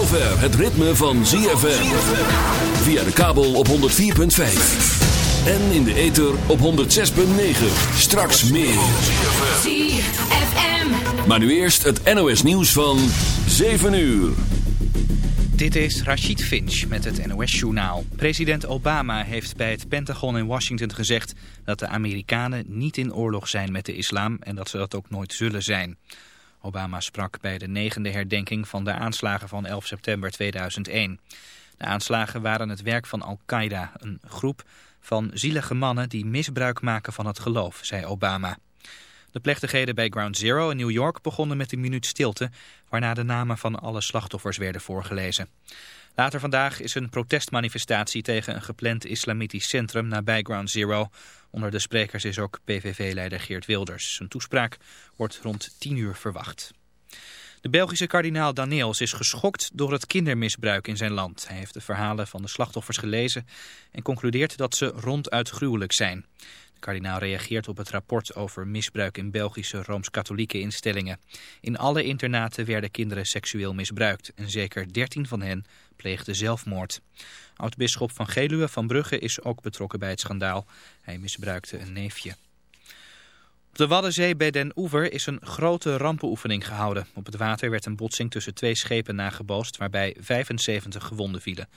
zover het ritme van ZFM. Via de kabel op 104.5. En in de ether op 106.9. Straks meer. ZFM. Maar nu eerst het NOS nieuws van 7 uur. Dit is Rachid Finch met het NOS-journaal. President Obama heeft bij het Pentagon in Washington gezegd... dat de Amerikanen niet in oorlog zijn met de islam en dat ze dat ook nooit zullen zijn. Obama sprak bij de negende herdenking van de aanslagen van 11 september 2001. De aanslagen waren het werk van Al-Qaeda, een groep van zielige mannen die misbruik maken van het geloof, zei Obama. De plechtigheden bij Ground Zero in New York begonnen met een minuut stilte, waarna de namen van alle slachtoffers werden voorgelezen. Later vandaag is een protestmanifestatie tegen een gepland islamitisch centrum nabij Ground Zero. Onder de sprekers is ook PVV-leider Geert Wilders. Zijn toespraak wordt rond 10 uur verwacht. De Belgische kardinaal Daniels is geschokt door het kindermisbruik in zijn land. Hij heeft de verhalen van de slachtoffers gelezen en concludeert dat ze ronduit gruwelijk zijn. De kardinaal reageert op het rapport over misbruik in Belgische Rooms-Katholieke instellingen. In alle internaten werden kinderen seksueel misbruikt en zeker 13 van hen pleegden zelfmoord. Oud-bisschop van Geluwe van Brugge is ook betrokken bij het schandaal. Hij misbruikte een neefje. Op de Waddenzee bij Den Oever is een grote rampenoefening gehouden. Op het water werd een botsing tussen twee schepen nagebootst waarbij 75 gewonden vielen.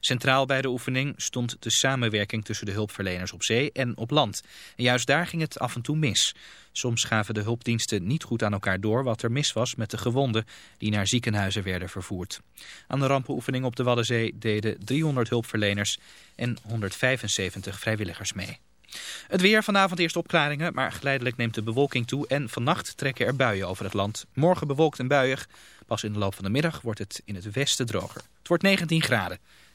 Centraal bij de oefening stond de samenwerking tussen de hulpverleners op zee en op land. En juist daar ging het af en toe mis. Soms gaven de hulpdiensten niet goed aan elkaar door wat er mis was met de gewonden die naar ziekenhuizen werden vervoerd. Aan de rampenoefening op de Waddenzee deden 300 hulpverleners en 175 vrijwilligers mee. Het weer, vanavond eerst opklaringen, maar geleidelijk neemt de bewolking toe en vannacht trekken er buien over het land. Morgen bewolkt en buiig. Pas in de loop van de middag wordt het in het westen droger. Het wordt 19 graden.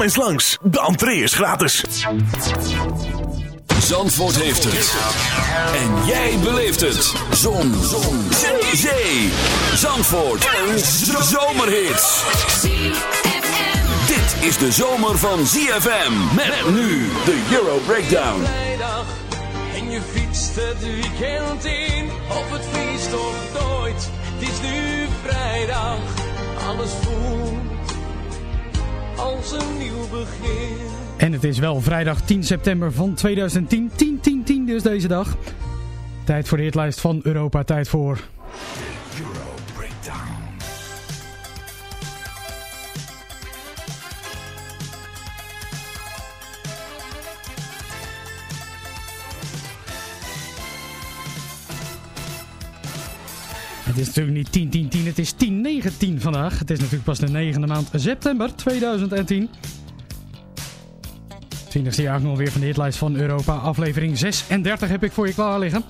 Kom eens langs, de entree is gratis. Zandvoort heeft het. En jij beleeft het. Zon. Zon. Zee. Zee. Zandvoort. Een zomerhit. Dit is de zomer van ZFM. Met nu de Euro Breakdown. vrijdag en je fietst het weekend in. Op het feest of nooit, het is nu vrijdag. Alles voelt als een nieuw begin. En het is wel vrijdag 10 september van 2010. 10, 10, 10 dus deze dag. Tijd voor de hitlijst van Europa. Tijd voor... Het is natuurlijk niet 10, 10, 10. Het is 10, 9, 10 vandaag. Het is natuurlijk pas de negende maand september 2010. 20e jaar nog weer van de hitlijst van Europa. Aflevering 36 heb ik voor je klaar liggen.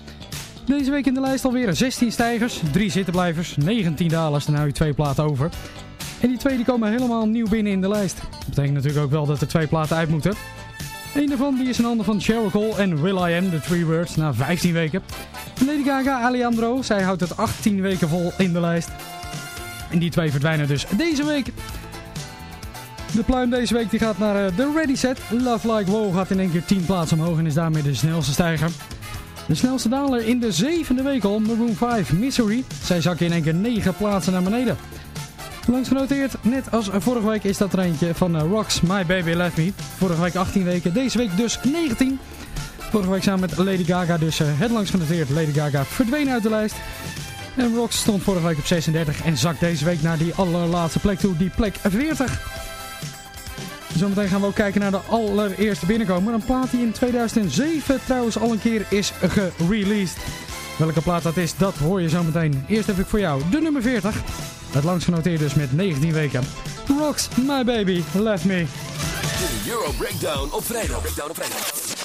Deze week in de lijst alweer 16 stijgers, 3 zittenblijvers, 19 dalers. Dan hou je twee platen over. En die twee die komen helemaal nieuw binnen in de lijst. Dat betekent natuurlijk ook wel dat er twee platen uit moeten. Eén daarvan die is een ander van Cheryl Cole en Will I Am, de Three Words, na 15 weken. Lady Gaga, Alejandro, zij houdt het 18 weken vol in de lijst. En die twee verdwijnen dus deze week. De pluim deze week die gaat naar eh, de Ready Set. Love Like Wow gaat in één keer 10 plaatsen omhoog en is daarmee de snelste stijger. De snelste daler in de zevende week al, Maroon 5, Misery. Zij zakken in één keer 9 plaatsen naar beneden. Langs genoteerd, net als vorige week is dat er van eh, Rocks, My Baby Left Me. Vorige week 18 weken, deze week dus 19. Vorige week samen met Lady Gaga, dus eh, het langs genoteerd. Lady Gaga verdween uit de lijst. En Rocks stond vorige week op 36 en zakt deze week naar die allerlaatste plek toe, die plek 40. Zometeen gaan we ook kijken naar de allereerste binnenkomer. Een plaat die in 2007 trouwens al een keer is gereleased. Welke plaat dat is, dat hoor je zometeen. Eerst heb ik voor jou de nummer 40. Het langst genoteerd dus met 19 weken. Rocks, My Baby, Left Me. De Euro Breakdown op vrijdag. Breakdown op vrijdag.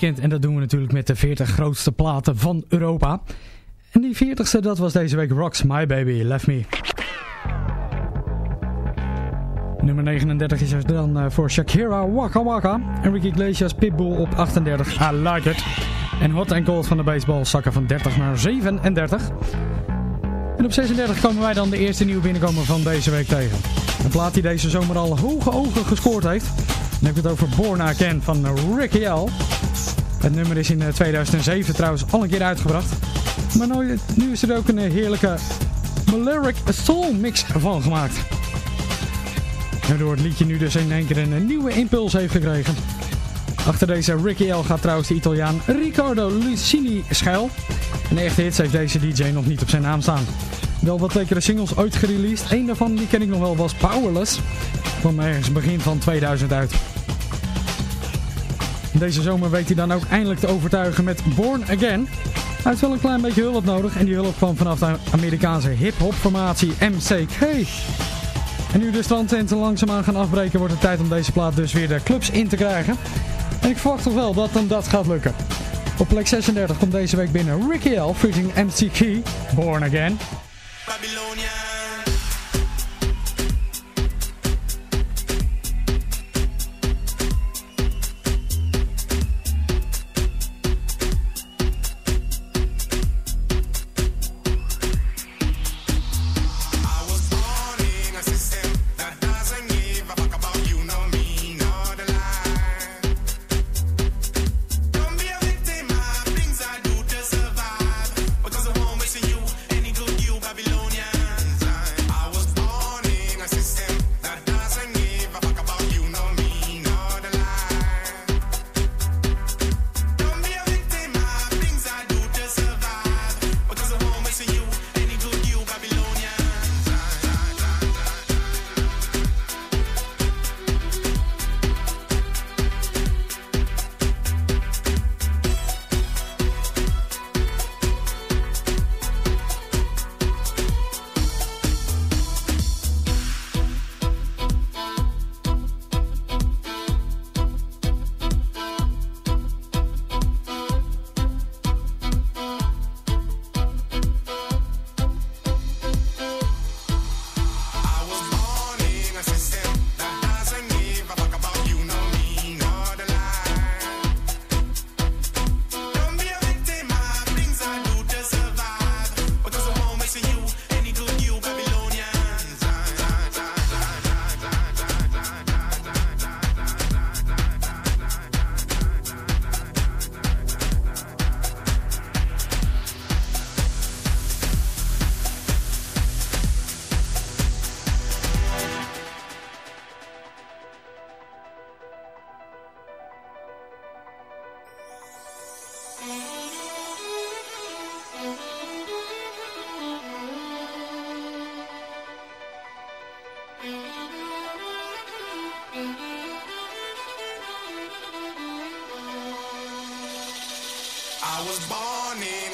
Weekend. En dat doen we natuurlijk met de 40 grootste platen van Europa. En die 40ste, dat was deze week Rocks My Baby Left Me. Nummer 39 is er dan eh, voor Shakira Waka Waka. Enrique Iglesias Pitbull op 38. I like it. En Hot and Cold van de baseball zakken van 30 naar 37. En op 36 komen wij dan de eerste nieuwe binnenkomer van deze week tegen. Een plaat die deze zomer al hoge ogen gescoord heeft. Dan heb ik het over Born Again van Ricky L. Het nummer is in eh, 2007 trouwens al een keer uitgebracht. Maar nu, nu is er ook een eh, heerlijke Maleric Soul mix van gemaakt. Waardoor het liedje nu dus in één keer een, een nieuwe impuls heeft gekregen. Achter deze Ricky L gaat trouwens de Italiaan Riccardo Lucini schuil. En echte hits heeft deze DJ nog niet op zijn naam staan. Wel wat lekkere singles ooit gereleased. Eén daarvan die ken ik nog wel was Powerless. Kwam ergens begin van 2000 uit. Deze zomer weet hij dan ook eindelijk te overtuigen met Born Again. Hij heeft wel een klein beetje hulp nodig en die hulp kwam vanaf de Amerikaanse hip-hop MCK. En nu de strandtenten langzaamaan gaan afbreken wordt het tijd om deze plaat dus weer de clubs in te krijgen. En ik verwacht toch wel dat dan dat gaat lukken. Op plek 36 komt deze week binnen Ricky L. featuring MC Born Again. Because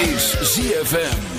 is ZFM.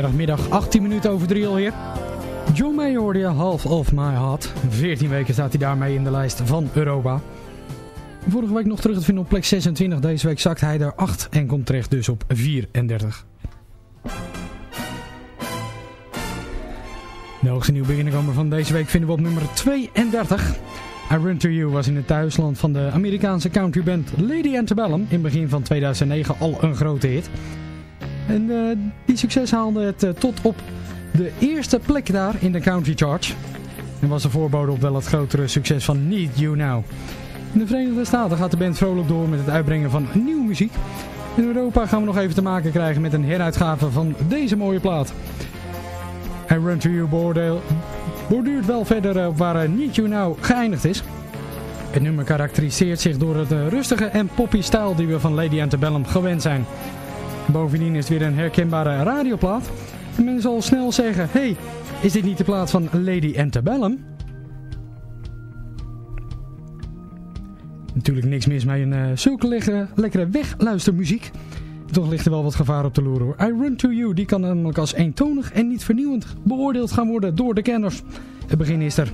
Vrijdagmiddag 18 minuten over 3 alweer. John Mayer hoorde Half of My Heart. 14 weken staat hij daarmee in de lijst van Europa. Vorige week nog terug te vinden op plek 26. Deze week zakt hij er 8 en komt terecht dus op 34. De hoogste nieuwe binnenkomer van deze week vinden we op nummer 32. I Run To You was in het thuisland van de Amerikaanse countryband Lady Antebellum in begin van 2009 al een grote hit. En eh, die succes haalde het eh, tot op de eerste plek daar in de country charts. En was de voorbode op wel het grotere succes van Need You Now. In de Verenigde Staten gaat de band vrolijk door met het uitbrengen van nieuwe muziek. In Europa gaan we nog even te maken krijgen met een heruitgave van deze mooie plaat. I Run To You borduurt wel verder eh, waar eh, Need You Now geëindigd is. Het nummer karakteriseert zich door het rustige en poppy stijl die we van Lady Antebellum gewend zijn. Bovendien is het weer een herkenbare radioplaat. En men zal snel zeggen, hey, is dit niet de plaat van Lady Antebellum? Natuurlijk niks mis met een eh, zulke lekkere, lekkere wegluistermuziek. Toch ligt er wel wat gevaar op de loer hoor. I Run To You, die kan namelijk als eentonig en niet vernieuwend beoordeeld gaan worden door de kenners. Het begin is er.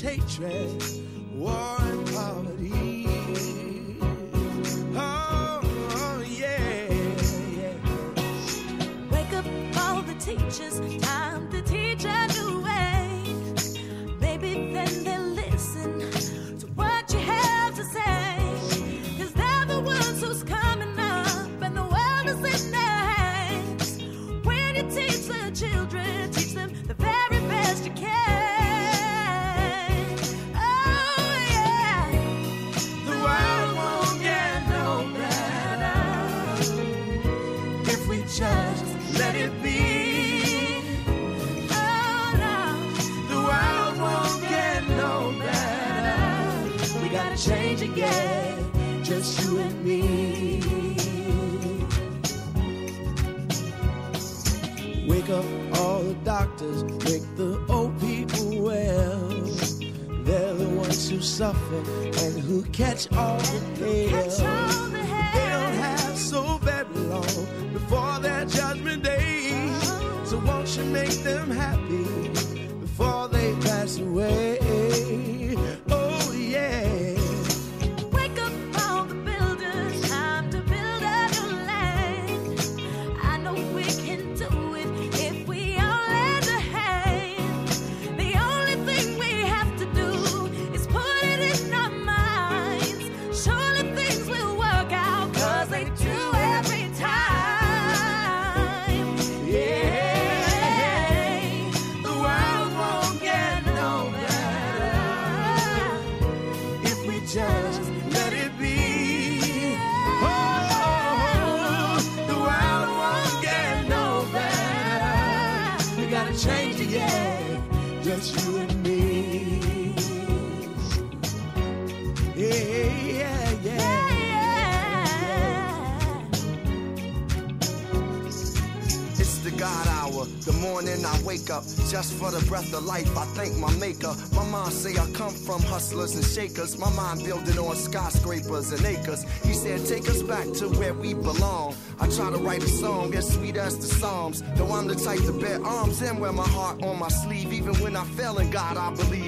Hatred, My mind building on skyscrapers and acres. He said, take us back to where we belong. I try to write a song as sweet as the Psalms. Though I'm the type to bear arms and wear my heart on my sleeve. Even when I fell in God, I believe.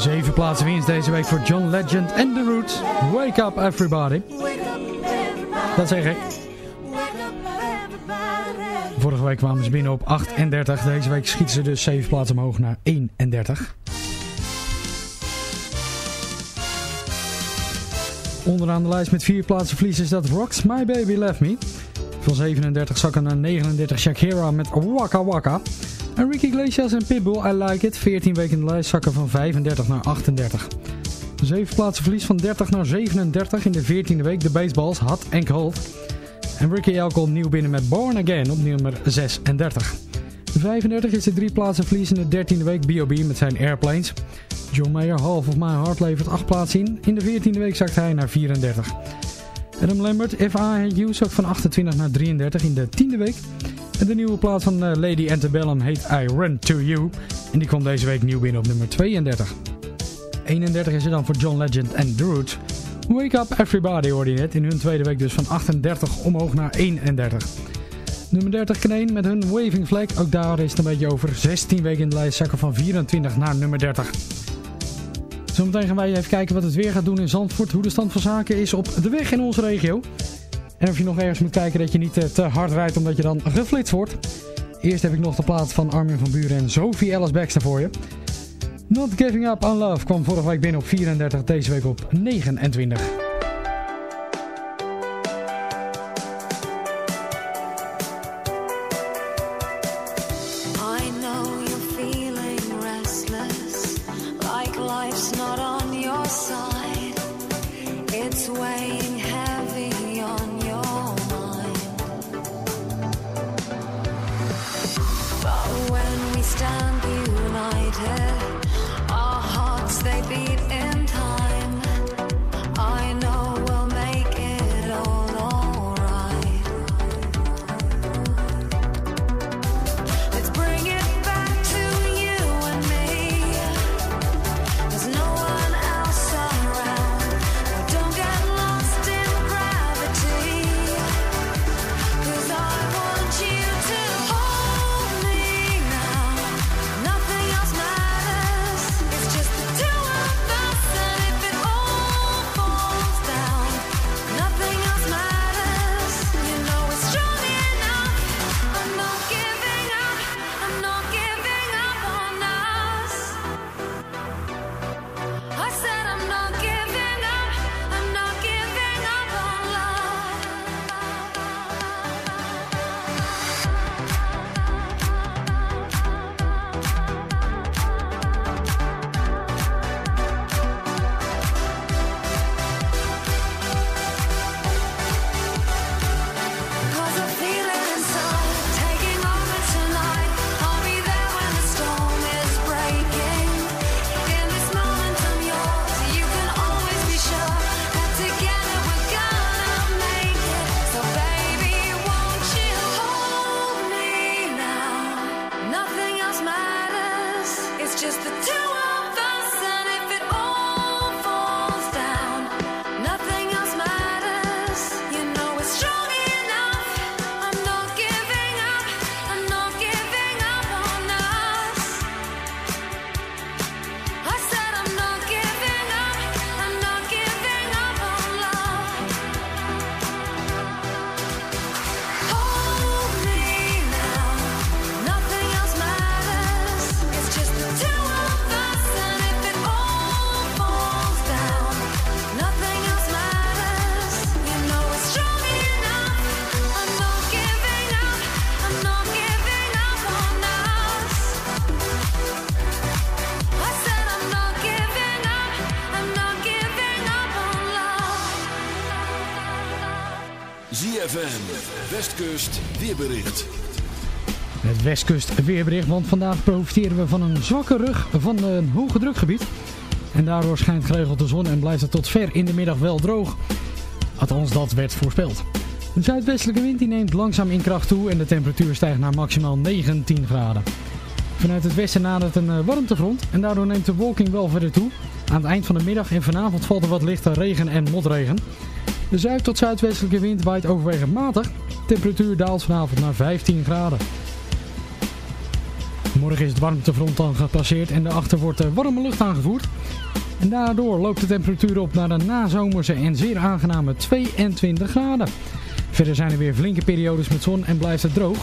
Zeven plaatsen winst deze week voor John Legend en The Roots. Wake up everybody. Dat zeg ik. Vorige week kwamen ze binnen op 38. Deze week schieten ze dus 7 plaatsen omhoog naar 31. Onderaan de lijst met 4 plaatsen verlies is dat Rocks My Baby Left Me. Van 37 zakken naar 39 Shakira met Waka Waka. En Ricky Iglesias en Pitbull I Like It. 14 weken in de lijst zakken van 35 naar 38. 7 plaatsen verlies van 30 naar 37 in de 14e week. De baseballs Hot and Cold. En Ricky Elko nieuw binnen met Born Again op nummer 36. De 35 is de drie plaatsen verlies in de 13e week B.O.B. met zijn Airplanes. John Mayer, Half of My Heart levert 8 plaatsen in. In de 14e week zakt hij naar 34. Adam Lambert, Had You, zakt van 28 naar 33 in de 10e week. De nieuwe plaat van eh, Lady Antebellum heet I Run To You. En die kwam deze week nieuw binnen op nummer 32. 31 is er dan voor John Legend en Roots. Wake Up Everybody hoorde je net. In hun tweede week dus van 38 omhoog naar 31. Nummer 30 Kneen met hun Waving Flag. Ook daar is het een beetje over. 16 weken in de lijst zakken van 24 naar nummer 30. Zometeen gaan wij even kijken wat het weer gaat doen in Zandvoort. Hoe de stand van zaken is op de weg in onze regio. En of je nog ergens moet kijken dat je niet eh, te hard rijdt omdat je dan geflitst wordt. Eerst heb ik nog de plaat van Armin van Buren en Sophie Ellis Baxter voor je. Not Giving Up on Love kwam vorige week binnen op 34, deze week op 29. Het Westkust weerbericht, want vandaag profiteren we van een zwakke rug van een hoge drukgebied. En daardoor schijnt geregeld de zon en blijft het tot ver in de middag wel droog. Althans, dat werd voorspeld. De zuidwestelijke wind die neemt langzaam in kracht toe en de temperatuur stijgt naar maximaal 19 graden. Vanuit het westen nadert een eh, warmtefront en daardoor neemt de wolking wel verder toe. Aan het eind van de middag en vanavond valt er wat lichte regen en motregen. De zuid- tot zuidwestelijke wind waait overwegend matig. Temperatuur daalt vanavond naar 15 graden. Morgen is het warmtefront dan gepasseerd en daarachter wordt warme lucht aangevoerd. En daardoor loopt de temperatuur op naar de nazomerse en zeer aangename 22 graden. Verder zijn er weer flinke periodes met zon en blijft het droog.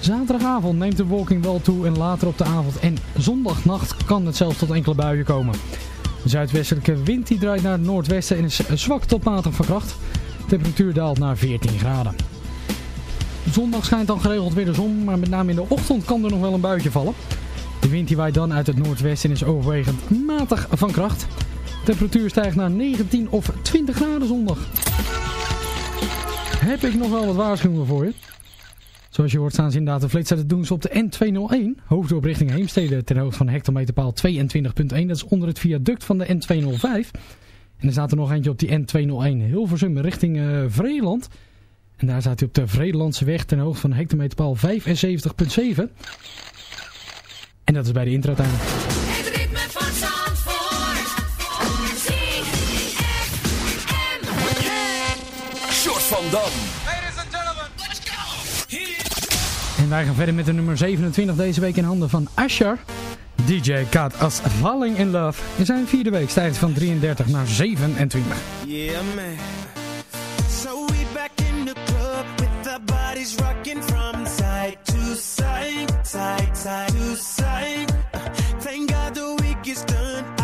Zaterdagavond neemt de wolking wel toe en later op de avond en zondagnacht kan het zelfs tot enkele buien komen. De zuidwestelijke wind die draait naar het noordwesten en is zwak tot matig van kracht. De temperatuur daalt naar 14 graden. Zondag schijnt dan geregeld weer de zon, maar met name in de ochtend kan er nog wel een buitje vallen. De wind die waait dan uit het noordwesten en is overwegend matig van kracht. De temperatuur stijgt naar 19 of 20 graden zondag. Heb ik nog wel wat waarschuwingen voor je. Zoals je hoort staan ze inderdaad de flitser. Dat doen ze op de N201. Hoofddorp richting Heemstede ten hoogte van hectometerpaal 22.1. Dat is onder het viaduct van de N205. En er staat er nog eentje op die N201 Hilversum richting eh, Vreeland. En daar staat hij op de Vreelandse weg ten hoogte van hectometerpaal 75.7. En dat is bij de intratuin. Het ritme van Zandvoort. ZFM. Short van Dam. wij gaan verder met de nummer 27 deze week in handen van Asher. DJ Cat als Falling in Love. In zijn vierde week stijgt van 33 naar 27. Yeah man. So we back in the club with the bodies rocking from side to side, side, side to side. Uh, thank God the week is done.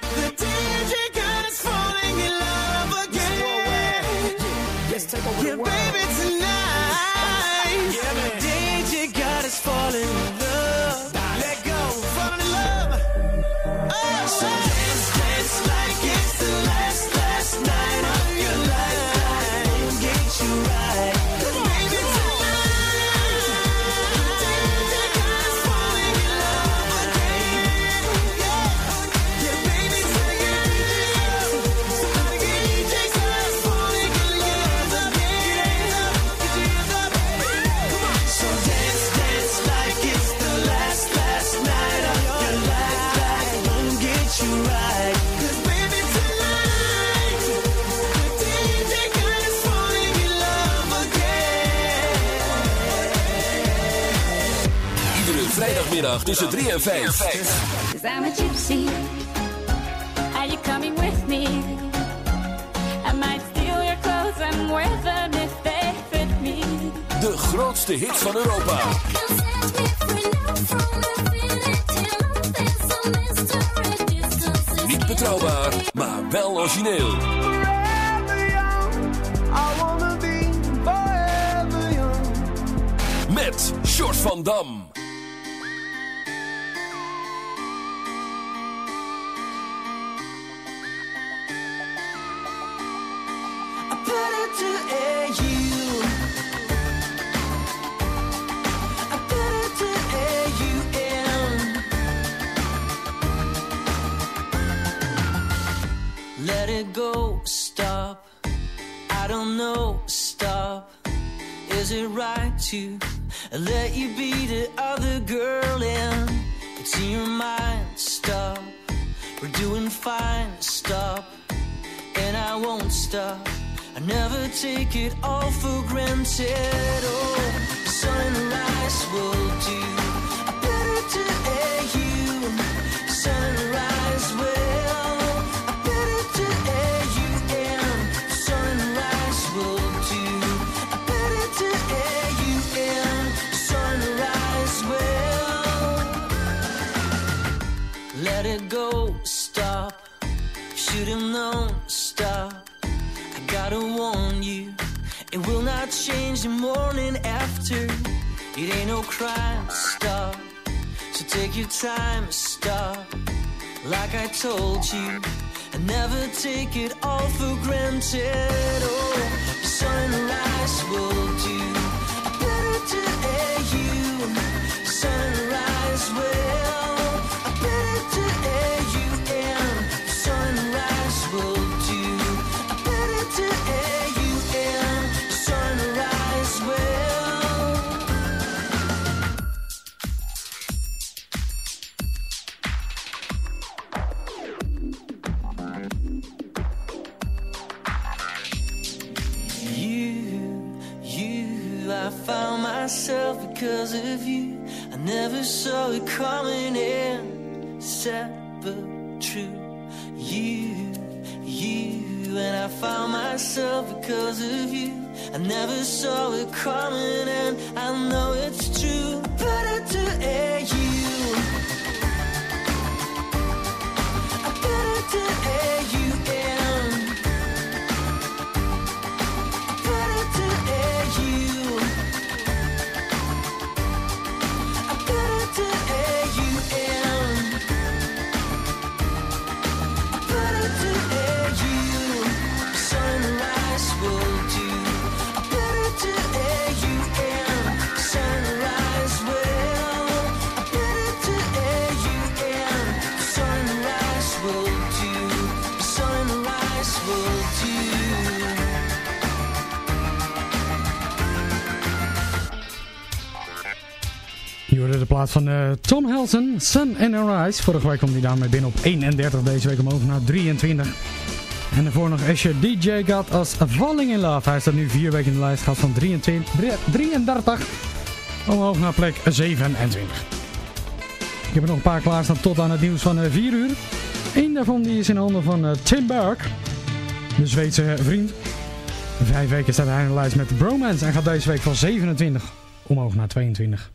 3 en 5. Cause I'm a gypsy. Are you coming with me? I might steal your clothes and wear if they fit me. De grootste hit van Europa. Niet betrouwbaar, maar wel origineel. Met short van Dam. Time stop. Like I told you, and never take it all for granted. Oh, sunrise will do better to air you. Sunrise will van eh, Tom Helson, Sun and Rise. Vorige week kwam hij daarmee binnen op 31, deze week omhoog naar 23. En daarvoor nog Asher DJ Got Us Falling in Love. Hij staat nu vier weken in de lijst, gaat van 23, 33 omhoog naar plek 27. Ik heb er nog een paar klaarstaan tot aan het nieuws van 4 uur. Eén daarvan die is in handen van eh, Tim Burke, de Zweedse vriend. Vijf weken staat hij in de lijst met Bromance en gaat deze week van 27 omhoog naar 22.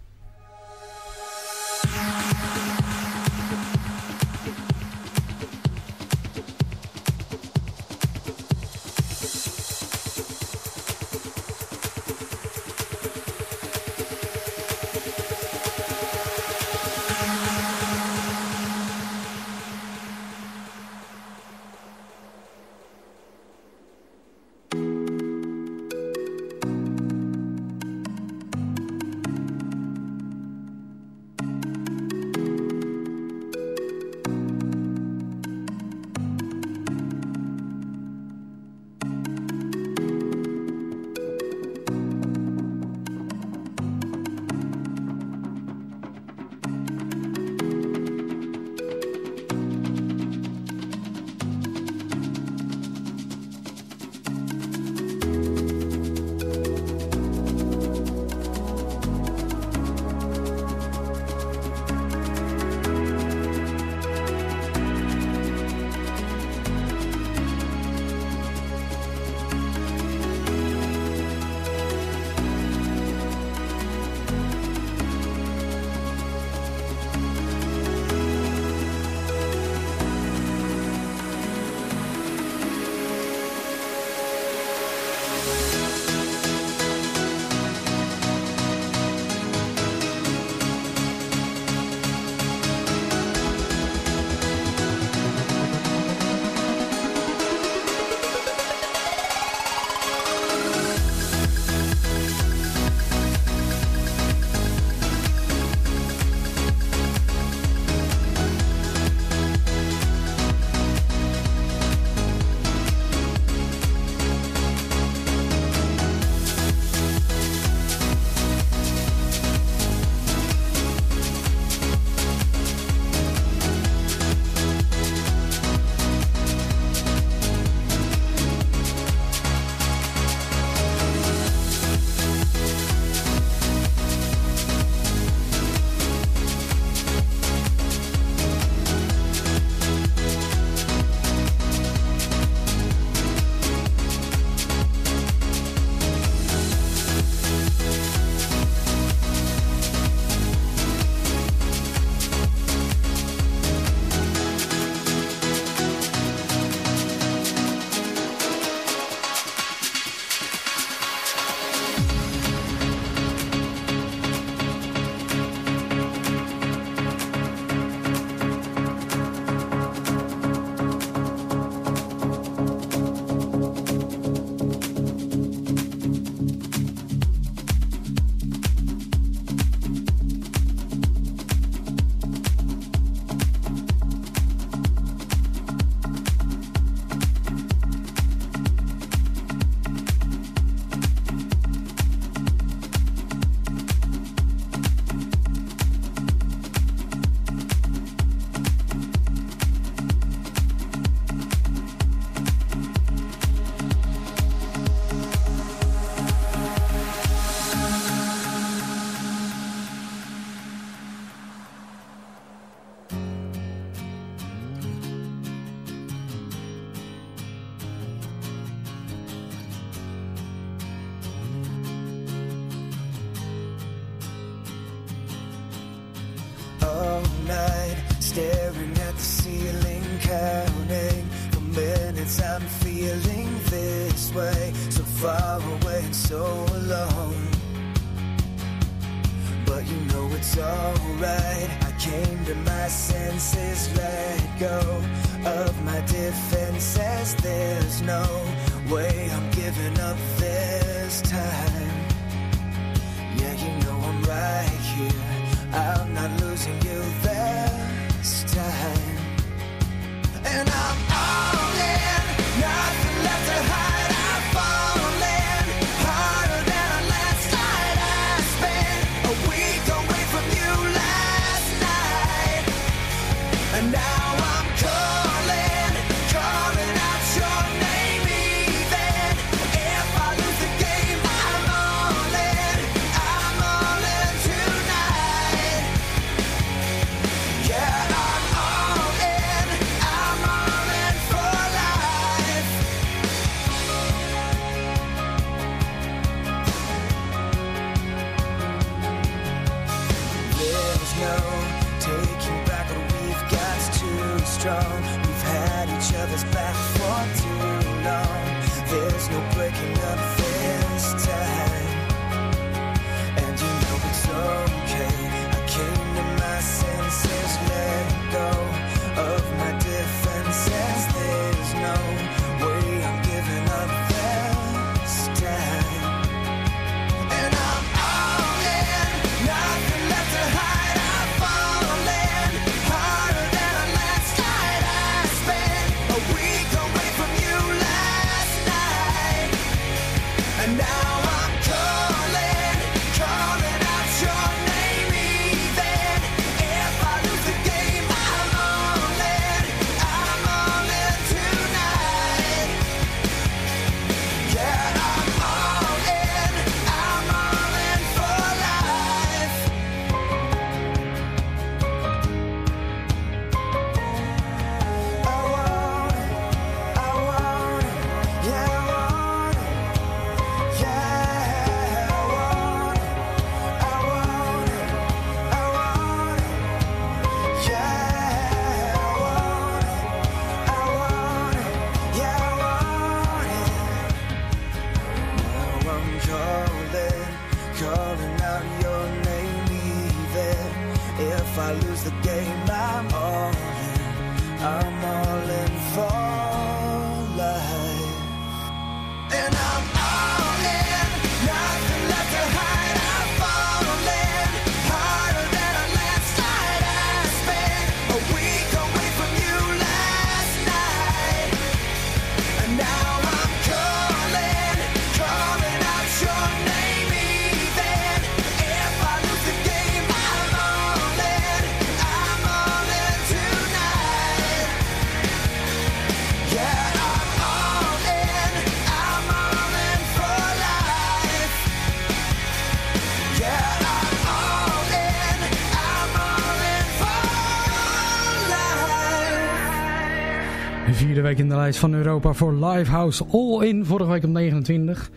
In de lijst van Europa voor Livehouse All In. Vorige week op 29.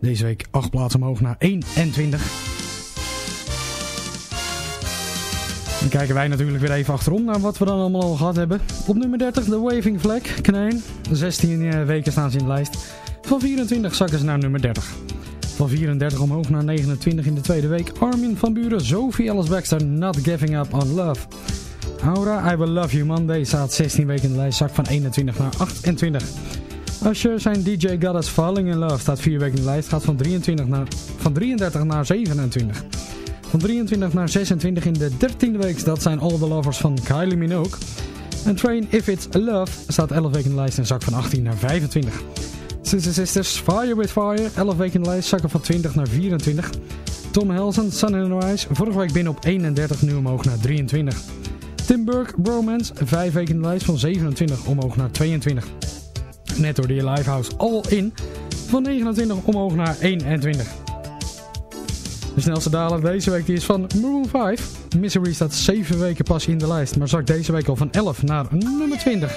Deze week 8 plaatsen omhoog naar 21. Dan kijken wij natuurlijk weer even achterom naar wat we dan allemaal al gehad hebben. Op nummer 30 de Waving Flag, Knijn. 16 weken staan ze in de lijst. Van 24 zakken ze naar nummer 30. Van 34 omhoog naar 29 in de tweede week. Armin van Buren, Sophie Alice Baxter, Not Giving Up on Love. Aura, I Will Love You Monday staat 16 weken in de lijst, zak van 21 naar 28. Usher zijn DJ Goddess Falling in Love staat 4 weken in de lijst, gaat van, 23 naar, van 33 naar 27. Van 23 naar 26 in de 13e week, dat zijn All The Lovers van Kylie Minogue. En Train If It's Love staat 11 weken in de lijst en zak van 18 naar 25. Sister Sisters, Fire With Fire, 11 weken in de lijst, zakken van 20 naar 24. Tom Helsen, Sun and Rise, vorige week binnen op 31, nu omhoog naar 23. Tim Burke, Bromance, 5 weken in de lijst, van 27 omhoog naar 22. Net door die Livehouse All In, van 29 omhoog naar 21. De snelste daler deze week die is van Maroon 5. Misery staat 7 weken pas in de lijst, maar zakt deze week al van 11 naar nummer 20.